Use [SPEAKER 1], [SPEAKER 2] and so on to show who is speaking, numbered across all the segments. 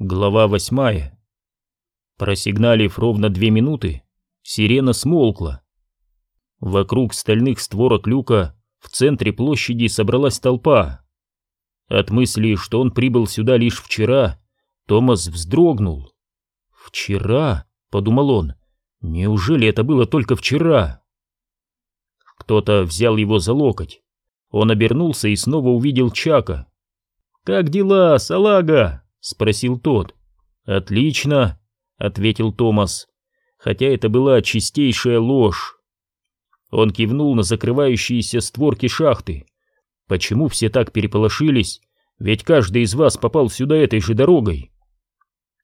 [SPEAKER 1] Глава восьмая. Просигналив ровно две минуты, сирена смолкла. Вокруг стальных створок люка в центре площади собралась толпа. От мысли, что он прибыл сюда лишь вчера, Томас вздрогнул. «Вчера?» — подумал он. «Неужели это было только вчера?» Кто-то взял его за локоть. Он обернулся и снова увидел Чака. «Как дела, салага?» — спросил тот. «Отлично», — ответил Томас, хотя это была чистейшая ложь. Он кивнул на закрывающиеся створки шахты. «Почему все так переполошились? Ведь каждый из вас попал сюда этой же дорогой».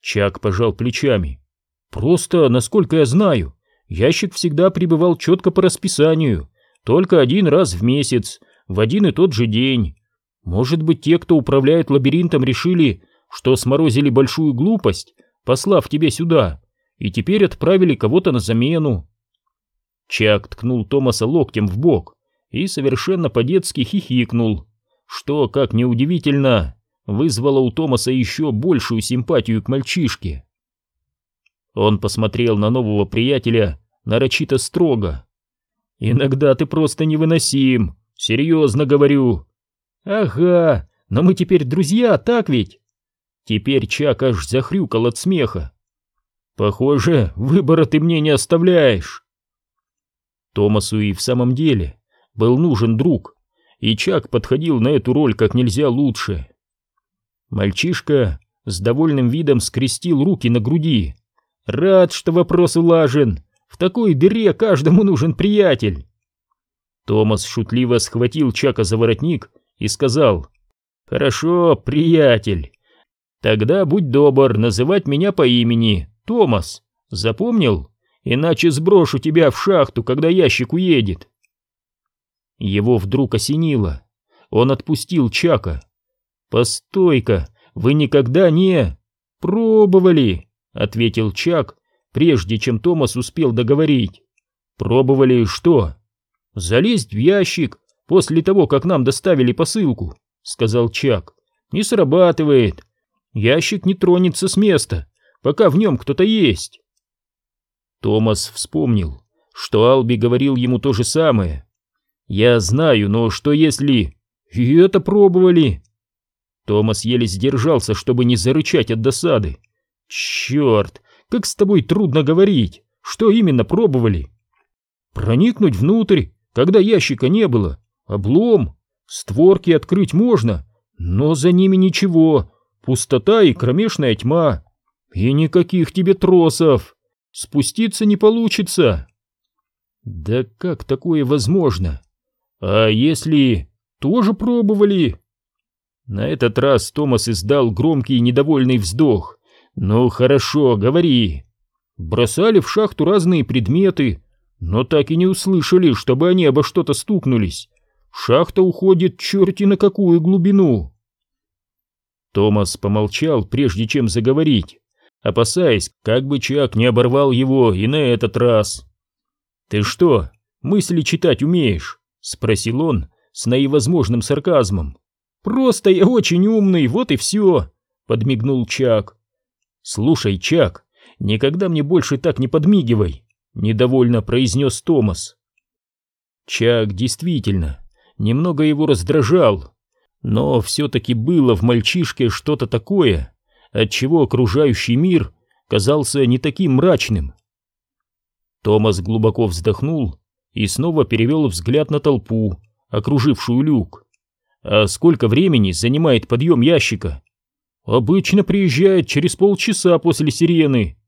[SPEAKER 1] Чак пожал плечами. «Просто, насколько я знаю, ящик всегда прибывал четко по расписанию, только один раз в месяц, в один и тот же день. Может быть, те, кто управляет лабиринтом, решили, что сморозили большую глупость, послав тебя сюда, и теперь отправили кого-то на замену. Чак ткнул Томаса локтем в бок и совершенно по-детски хихикнул, что, как неудивительно, вызвало у Томаса еще большую симпатию к мальчишке. Он посмотрел на нового приятеля нарочито строго. «Иногда ты просто невыносим, серьезно говорю». «Ага, но мы теперь друзья, так ведь?» Теперь Чак аж захрюкал от смеха. «Похоже, выбора ты мне не оставляешь». Томасу и в самом деле был нужен друг, и Чак подходил на эту роль как нельзя лучше. Мальчишка с довольным видом скрестил руки на груди. «Рад, что вопрос улажен. В такой дыре каждому нужен приятель». Томас шутливо схватил Чака за воротник и сказал, «Хорошо, приятель, Тогда будь добр называть меня по имени, Томас. Запомнил? Иначе сброшу тебя в шахту, когда ящик уедет. Его вдруг осенило. Он отпустил Чака. «Постой-ка, вы никогда не...» «Пробовали», — ответил Чак, прежде чем Томас успел договорить. «Пробовали что?» «Залезть в ящик после того, как нам доставили посылку», — сказал Чак. «Не срабатывает. Ящик не тронется с места, пока в нем кто-то есть. Томас вспомнил, что Алби говорил ему то же самое. «Я знаю, но что если...» «И это пробовали!» Томас еле сдержался, чтобы не зарычать от досады. «Черт, как с тобой трудно говорить! Что именно пробовали?» «Проникнуть внутрь, когда ящика не было. Облом. Створки открыть можно, но за ними ничего, Пустота и кромешная тьма. И никаких тебе тросов. Спуститься не получится. Да как такое возможно? А если... Тоже пробовали? На этот раз Томас издал громкий недовольный вздох. Ну хорошо, говори. Бросали в шахту разные предметы, но так и не услышали, чтобы они обо что-то стукнулись. Шахта уходит черти на какую глубину. Томас помолчал, прежде чем заговорить, опасаясь, как бы Чак не оборвал его и на этот раз. «Ты что, мысли читать умеешь?» — спросил он с наивозможным сарказмом. «Просто я очень умный, вот и все», — подмигнул Чак. «Слушай, Чак, никогда мне больше так не подмигивай», — недовольно произнес Томас. Чак действительно немного его раздражал, но все-таки было в мальчишке что-то такое, отчего окружающий мир казался не таким мрачным. Томас глубоко вздохнул и снова перевел взгляд на толпу, окружившую люк. А сколько времени занимает подъем ящика? Обычно приезжает через полчаса после сирены.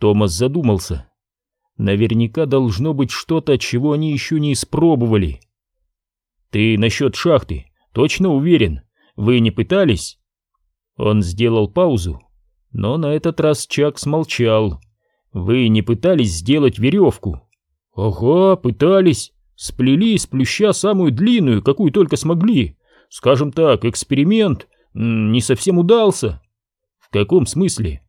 [SPEAKER 1] Томас задумался. Наверняка должно быть что-то, чего они еще не испробовали. Ты насчет шахты Точно уверен, вы не пытались?» Он сделал паузу, но на этот раз Чак смолчал. «Вы не пытались сделать веревку?» «Ага, пытались. Сплели из плюща самую длинную, какую только смогли. Скажем так, эксперимент не совсем удался». «В каком смысле?»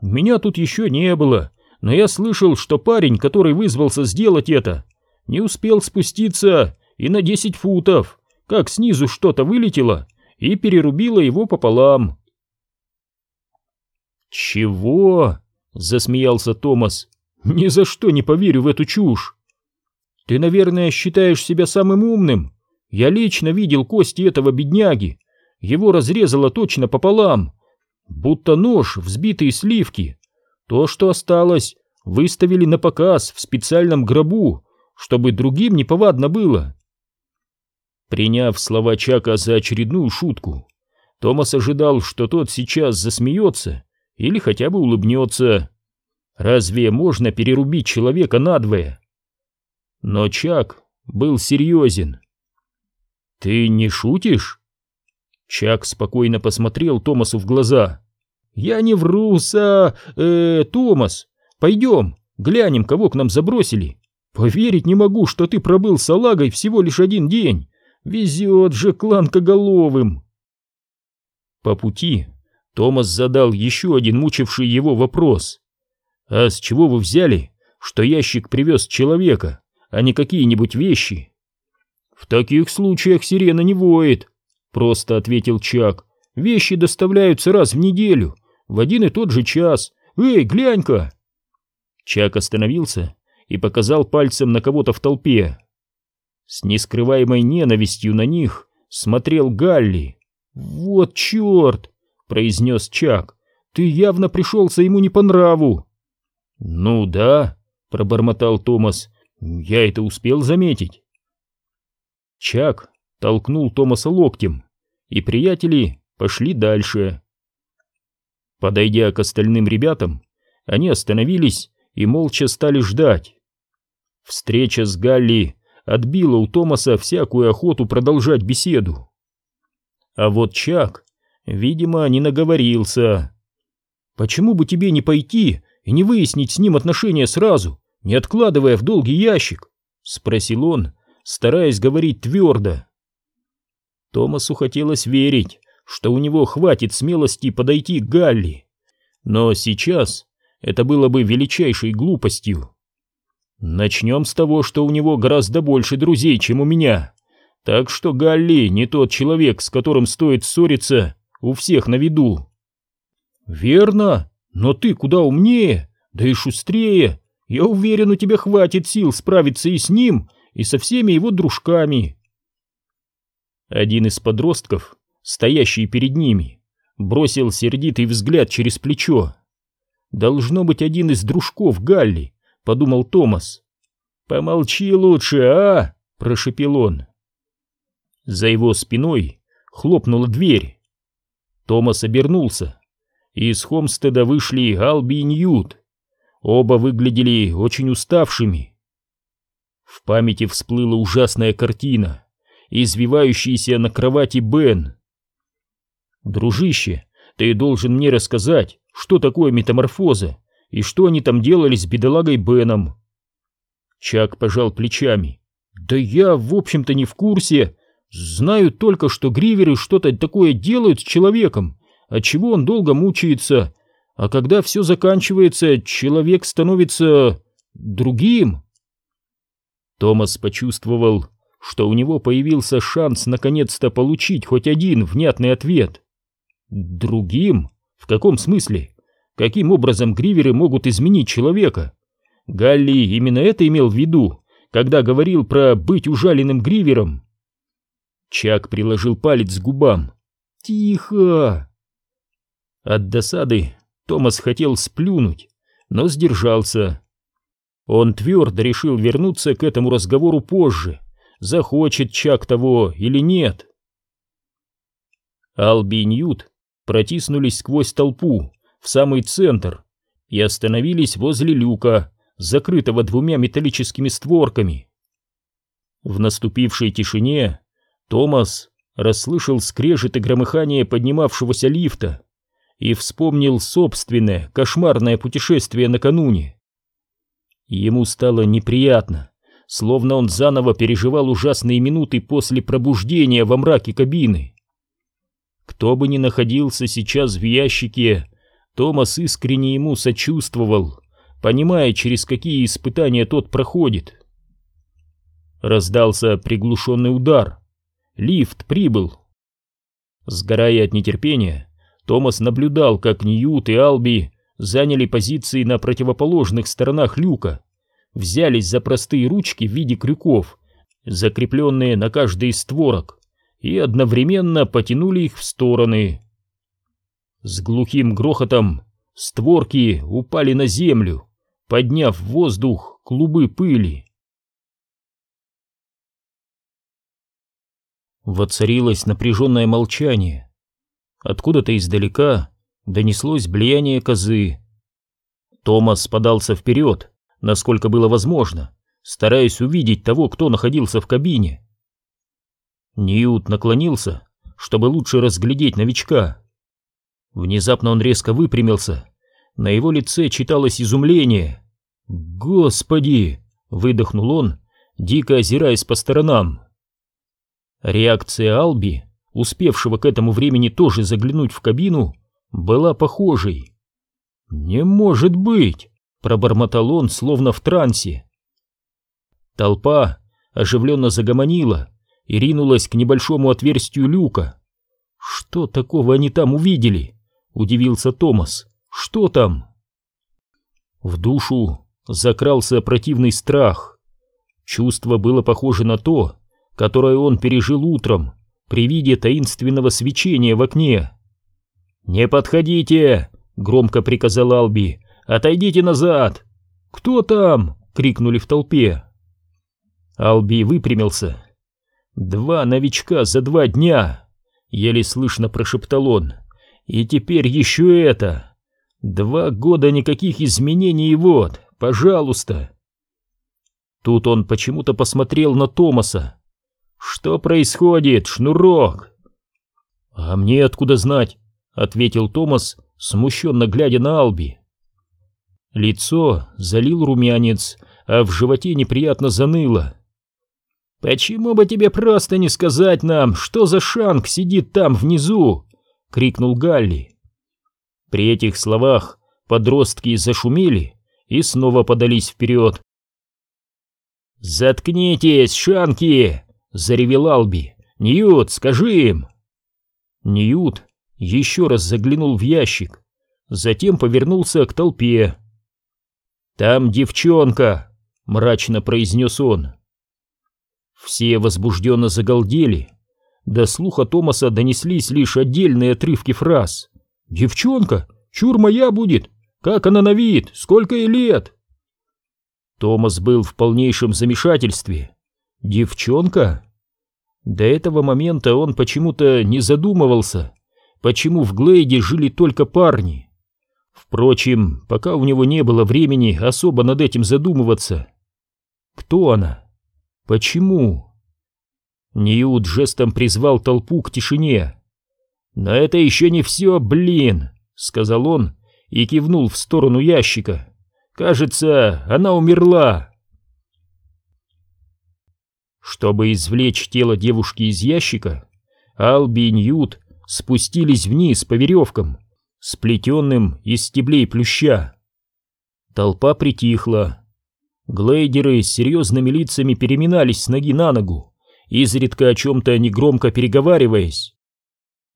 [SPEAKER 1] «Меня тут еще не было, но я слышал, что парень, который вызвался сделать это, не успел спуститься и на десять футов как снизу что-то вылетело и перерубило его пополам. «Чего?» — засмеялся Томас. «Ни за что не поверю в эту чушь. Ты, наверное, считаешь себя самым умным. Я лично видел кости этого бедняги. Его разрезало точно пополам. Будто нож, взбитые сливки. То, что осталось, выставили на показ в специальном гробу, чтобы другим неповадно было». Приняв слова Чака за очередную шутку, Томас ожидал, что тот сейчас засмеется или хотя бы улыбнется. Разве можно перерубить человека надвое? Но Чак был серьезен. «Ты не шутишь?» Чак спокойно посмотрел Томасу в глаза. «Я не вру, са... Э, Томас, пойдем, глянем, кого к нам забросили. Поверить не могу, что ты пробыл с салагой всего лишь один день. Везет же клан Коголовым!» По пути Томас задал еще один мучивший его вопрос. «А с чего вы взяли, что ящик привез человека, а не какие-нибудь вещи?» «В таких случаях сирена не воет», — просто ответил Чак. «Вещи доставляются раз в неделю, в один и тот же час. Эй, глянь-ка!» Чак остановился и показал пальцем на кого-то в толпе. С нескрываемой ненавистью на них смотрел Галли. «Вот черт!» — произнес Чак. «Ты явно пришелся ему не по нраву!» «Ну да», — пробормотал Томас. «Я это успел заметить». Чак толкнул Томаса локтем, и приятели пошли дальше. Подойдя к остальным ребятам, они остановились и молча стали ждать. Встреча с Галли отбила у Томаса всякую охоту продолжать беседу. А вот Чак, видимо, не наговорился. «Почему бы тебе не пойти и не выяснить с ним отношения сразу, не откладывая в долгий ящик?» — спросил он, стараясь говорить твердо. Томасу хотелось верить, что у него хватит смелости подойти к Галли, но сейчас это было бы величайшей глупостью. Начнем с того, что у него гораздо больше друзей, чем у меня. Так что Галли не тот человек, с которым стоит ссориться у всех на виду. Верно, но ты куда умнее, да и шустрее. Я уверен, у тебя хватит сил справиться и с ним, и со всеми его дружками. Один из подростков, стоящий перед ними, бросил сердитый взгляд через плечо. Должно быть один из дружков Галли, подумал Томас. Помолчи лучше, а? прошепел он. За его спиной хлопнула дверь. Томас обернулся. Из Хомстеда вышли Алби и Ньют. Оба выглядели очень уставшими. В памяти всплыла ужасная картина, извивающаяся на кровати Бен. «Дружище, ты должен мне рассказать, что такое метаморфоза и что они там делали с бедолагой Беном». Чак пожал плечами. «Да я, в общем-то, не в курсе. Знаю только, что гриверы что-то такое делают с человеком, от чего он долго мучается, а когда все заканчивается, человек становится другим. Томас почувствовал, что у него появился шанс наконец-то получить хоть один внятный ответ. Другим? В каком смысле? Каким образом гриверы могут изменить человека? Галли именно это имел в виду, когда говорил про быть ужаленным гривером. Чак приложил палец к губам. «Тихо!» От досады Томас хотел сплюнуть, но сдержался. Он твердо решил вернуться к этому разговору позже, захочет Чак того или нет. Алби и Ньют протиснулись сквозь толпу в самый центр и остановились возле люка, закрытого двумя металлическими створками. В наступившей тишине Томас расслышал скрежет и громыхание поднимавшегося лифта и вспомнил собственное кошмарное путешествие накануне. Ему стало неприятно, словно он заново переживал ужасные минуты после пробуждения во мраке кабины. Кто бы ни находился сейчас в ящике, Томас искренне ему сочувствовал, понимая, через какие испытания тот проходит. Раздался приглушенный удар — Лифт прибыл. Сгорая от нетерпения, Томас наблюдал, как Ньют и Алби заняли позиции на противоположных сторонах люка, взялись за простые ручки в виде крюков, закрепленные на каждый из створок, и одновременно потянули их в стороны. С глухим грохотом створки упали на землю, подняв в воздух клубы пыли. Воцарилось напряженное молчание. Откуда-то издалека донеслось блеяние козы. Томас подался вперед, насколько было возможно, стараясь увидеть того, кто находился в кабине. Ньют наклонился, чтобы лучше разглядеть новичка. Внезапно он резко выпрямился. На его лице читалось изумление. «Господи!» — выдохнул он, дико озираясь по сторонам. Реакция Алби, успевшего к этому времени тоже заглянуть в кабину, была похожей. «Не может быть!» — пробормотал он, словно в трансе. Толпа оживленно загомонила и ринулась к небольшому отверстию люка. «Что такого они там увидели?» — удивился Томас. «Что там?» В душу закрался противный страх. Чувство было похоже на то, которое он пережил утром при виде таинственного свечения в окне. «Не подходите!» — громко приказал Алби. «Отойдите назад!» «Кто там?» — крикнули в толпе. Алби выпрямился. «Два новичка за два дня!» — еле слышно прошептал он. «И теперь еще это! Два года никаких изменений, и вот, пожалуйста!» Тут он почему-то посмотрел на Томаса. «Что происходит, шнурок?» «А мне откуда знать?» — ответил Томас, смущенно глядя на Алби. Лицо залил румянец, а в животе неприятно заныло. «Почему бы тебе просто не сказать нам, что за шанг сидит там внизу?» — крикнул Галли. При этих словах подростки зашумели и снова подались вперед. «Заткнитесь, шанки!» — заревел Алби. «Ньют, скажи им!» Ньют еще раз заглянул в ящик, затем повернулся к толпе. «Там девчонка!» — мрачно произнес он. Все возбужденно загалдели. До слуха Томаса донеслись лишь отдельные отрывки фраз. «Девчонка? Чур моя будет! Как она на вид? Сколько ей лет?» Томас был в полнейшем замешательстве. «Девчонка?» До этого момента он почему-то не задумывался, почему в Глейде жили только парни. Впрочем, пока у него не было времени особо над этим задумываться. Кто она? Почему? Ньют жестом призвал толпу к тишине. «Но это еще не все, блин!» — сказал он и кивнул в сторону ящика. «Кажется, она умерла!» Чтобы извлечь тело девушки из ящика, Алби и Ньют спустились вниз по веревкам, сплетенным из стеблей плюща. Толпа притихла. Глейдеры с серьезными лицами переминались с ноги на ногу, изредка о чем-то негромко переговариваясь.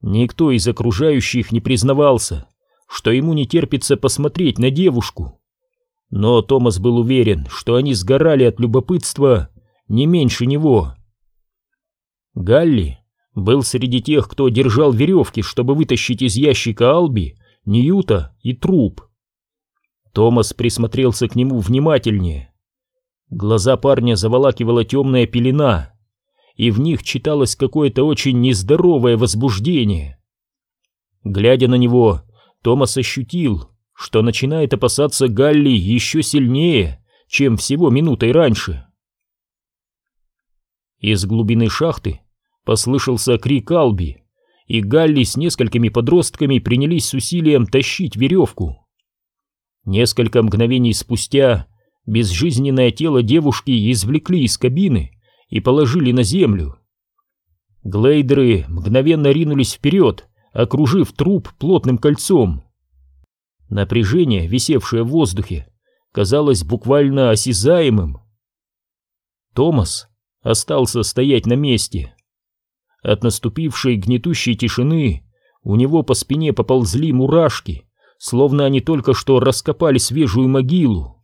[SPEAKER 1] Никто из окружающих не признавался, что ему не терпится посмотреть на девушку. Но Томас был уверен, что они сгорали от любопытства не меньше него. Галли был среди тех, кто держал веревки, чтобы вытащить из ящика Алби, Ньюта и труп. Томас присмотрелся к нему внимательнее. Глаза парня заволакивала темная пелена, и в них читалось какое-то очень нездоровое возбуждение. Глядя на него, Томас ощутил, что начинает опасаться Галли еще сильнее, чем всего минутой раньше. Из глубины шахты послышался крик Алби, и Галли с несколькими подростками принялись с усилием тащить веревку. Несколько мгновений спустя Безжизненное тело девушки извлекли из кабины и положили на землю. Глейдеры мгновенно ринулись вперед, окружив труп плотным кольцом. Напряжение, висевшее в воздухе, казалось буквально осязаемым. Томас остался стоять на месте. От наступившей гнетущей тишины у него по спине поползли мурашки, словно они только что раскопали свежую могилу.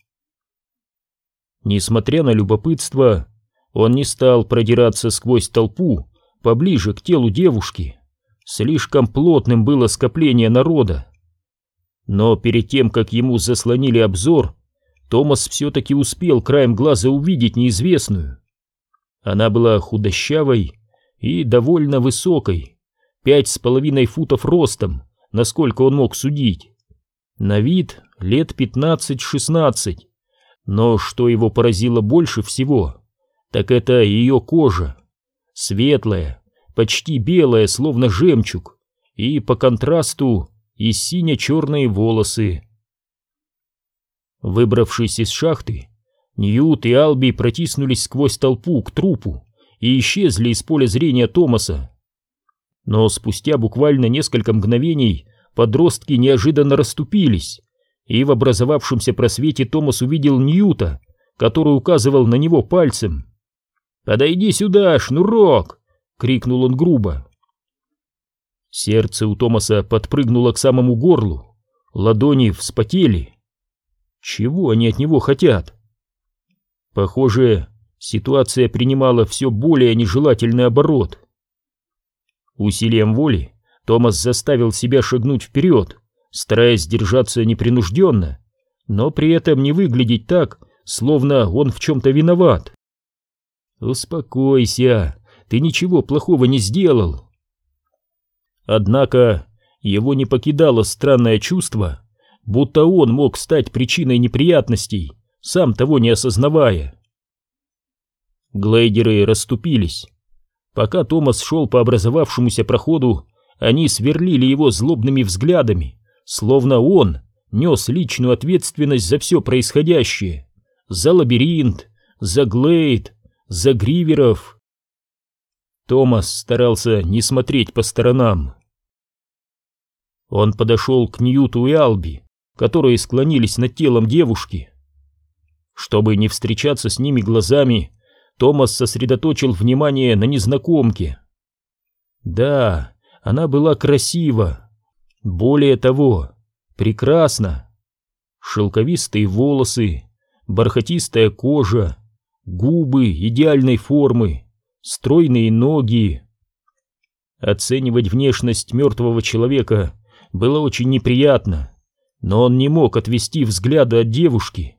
[SPEAKER 1] Несмотря на любопытство, он не стал продираться сквозь толпу поближе к телу девушки. Слишком плотным было скопление народа. Но перед тем, как ему заслонили обзор, Томас все-таки успел краем глаза увидеть неизвестную. Она была худощавой и довольно высокой, пять с половиной футов ростом, насколько он мог судить. На вид лет пятнадцать-шестнадцать, но что его поразило больше всего, так это ее кожа, светлая, почти белая, словно жемчуг, и по контрасту и сине-черные волосы. Выбравшись из шахты, Ньют и Алби протиснулись сквозь толпу к трупу и исчезли из поля зрения Томаса. Но спустя буквально несколько мгновений подростки неожиданно расступились, и в образовавшемся просвете Томас увидел Ньюта, который указывал на него пальцем. «Подойди сюда, шнурок!» — крикнул он грубо. Сердце у Томаса подпрыгнуло к самому горлу, ладони вспотели. Чего они от него хотят? Похоже, ситуация принимала все более нежелательный оборот. Усилием воли Томас заставил себя шагнуть вперед, стараясь держаться непринужденно, но при этом не выглядеть так, словно он в чем-то виноват. «Успокойся, ты ничего плохого не сделал». Однако его не покидало странное чувство, будто он мог стать причиной неприятностей, сам того не осознавая. Глейдеры расступились. Пока Томас шел по образовавшемуся проходу, они сверлили его злобными взглядами, словно он нес личную ответственность за все происходящее, за лабиринт, за Глейд, за Гриверов. Томас старался не смотреть по сторонам. Он подошел к Ньюту и Алби, которые склонились над телом девушки. Чтобы не встречаться с ними глазами, Томас сосредоточил внимание на незнакомке. Да, она была красива. Более того, прекрасна. Шелковистые волосы, бархатистая кожа, губы идеальной формы, стройные ноги. Оценивать внешность мертвого человека было очень неприятно, но он не мог отвести взгляда от девушки.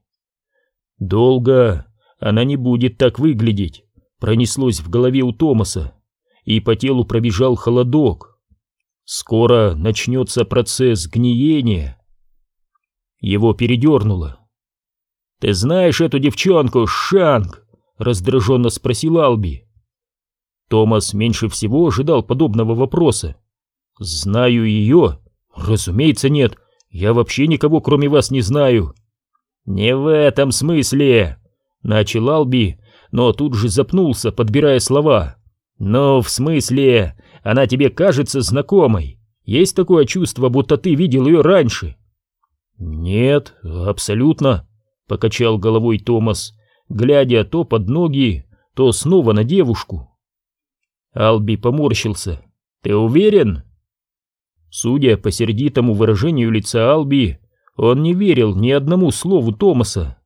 [SPEAKER 1] Долго она не будет так выглядеть, пронеслось в голове у Томаса, и по телу пробежал холодок. Скоро начнется процесс гниения. Его передернуло. «Ты знаешь эту девчонку, Шанг?» — раздраженно спросил Алби. Томас меньше всего ожидал подобного вопроса. «Знаю ее?» «Разумеется, нет. Я вообще никого, кроме вас, не знаю». «Не в этом смысле!» — начал Алби, но тут же запнулся, подбирая слова. «Ну, в смысле, она тебе кажется знакомой? Есть такое чувство, будто ты видел ее раньше?» «Нет, абсолютно», — покачал головой Томас, глядя то под ноги, то снова на девушку. Алби поморщился. «Ты уверен?» Судя по сердитому выражению лица Алби, он не верил ни одному слову Томаса.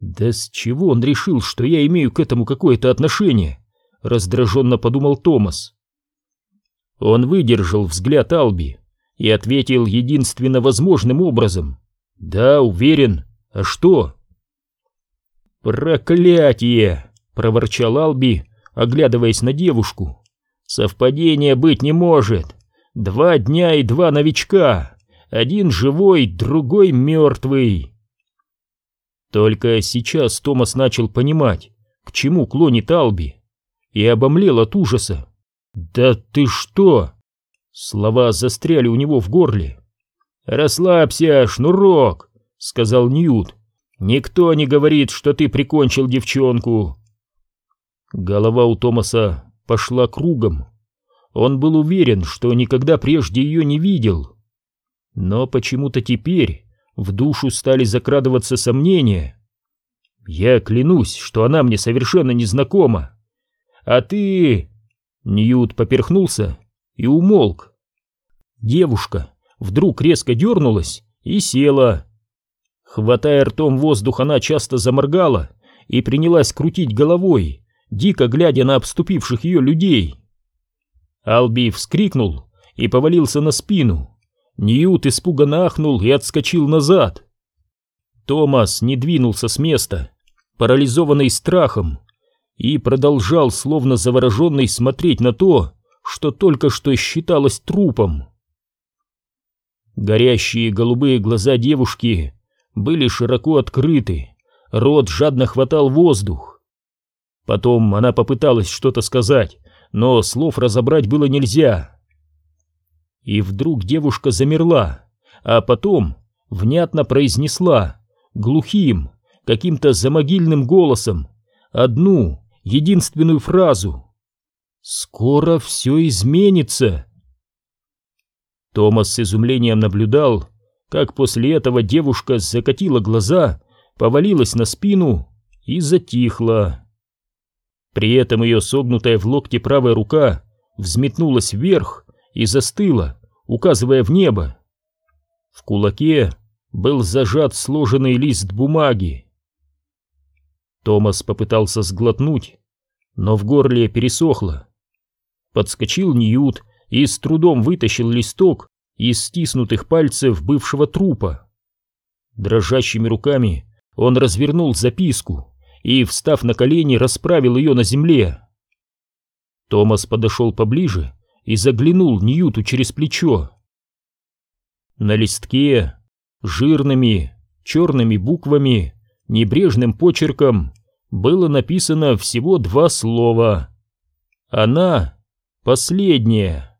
[SPEAKER 1] «Да с чего он решил, что я имею к этому какое-то отношение?» — раздраженно подумал Томас. Он выдержал взгляд Алби и ответил единственно возможным образом. «Да, уверен. А что?» «Проклятие!» — проворчал Алби, оглядываясь на девушку. «Совпадения быть не может. Два дня и два новичка. Один живой, другой мертвый. Только сейчас Томас начал понимать, к чему клонит Алби, и обомлел от ужаса. «Да ты что?» Слова застряли у него в горле. «Расслабься, шнурок», — сказал Ньют. «Никто не говорит, что ты прикончил девчонку». Голова у Томаса пошла кругом. Он был уверен, что никогда прежде ее не видел. Но почему-то теперь в душу стали закрадываться сомнения. Я клянусь, что она мне совершенно незнакома. А ты... Ньют поперхнулся и умолк. девушка вдруг резко дернулась и села. Хватая ртом воздух, она часто заморгала и принялась крутить головой, дико глядя на обступивших ее людей. Алби вскрикнул и повалился на спину. Ньют испуганно ахнул и отскочил назад. Томас не двинулся с места, парализованный страхом, и продолжал, словно завороженный, смотреть на то, что только что считалось трупом. Горящие голубые глаза девушки были широко открыты, рот жадно хватал воздух. Потом она попыталась что-то сказать, но слов разобрать было нельзя. И вдруг девушка замерла, а потом внятно произнесла глухим, каким-то замогильным голосом одну единственную фразу. «Скоро все изменится!» Томас с изумлением наблюдал, как после этого девушка закатила глаза, повалилась на спину и затихла. При этом ее согнутая в локте правая рука взметнулась вверх и застыла, указывая в небо. В кулаке был зажат сложенный лист бумаги. Томас попытался сглотнуть, но в горле пересохло. Подскочил Ньют и с трудом вытащил листок из стиснутых пальцев бывшего трупа. Дрожащими руками он развернул записку и, встав на колени, расправил ее на земле. Томас подошел поближе и заглянул Ньюту через плечо. На листке жирными черными буквами, небрежным почерком было написано всего два слова. Она последняя.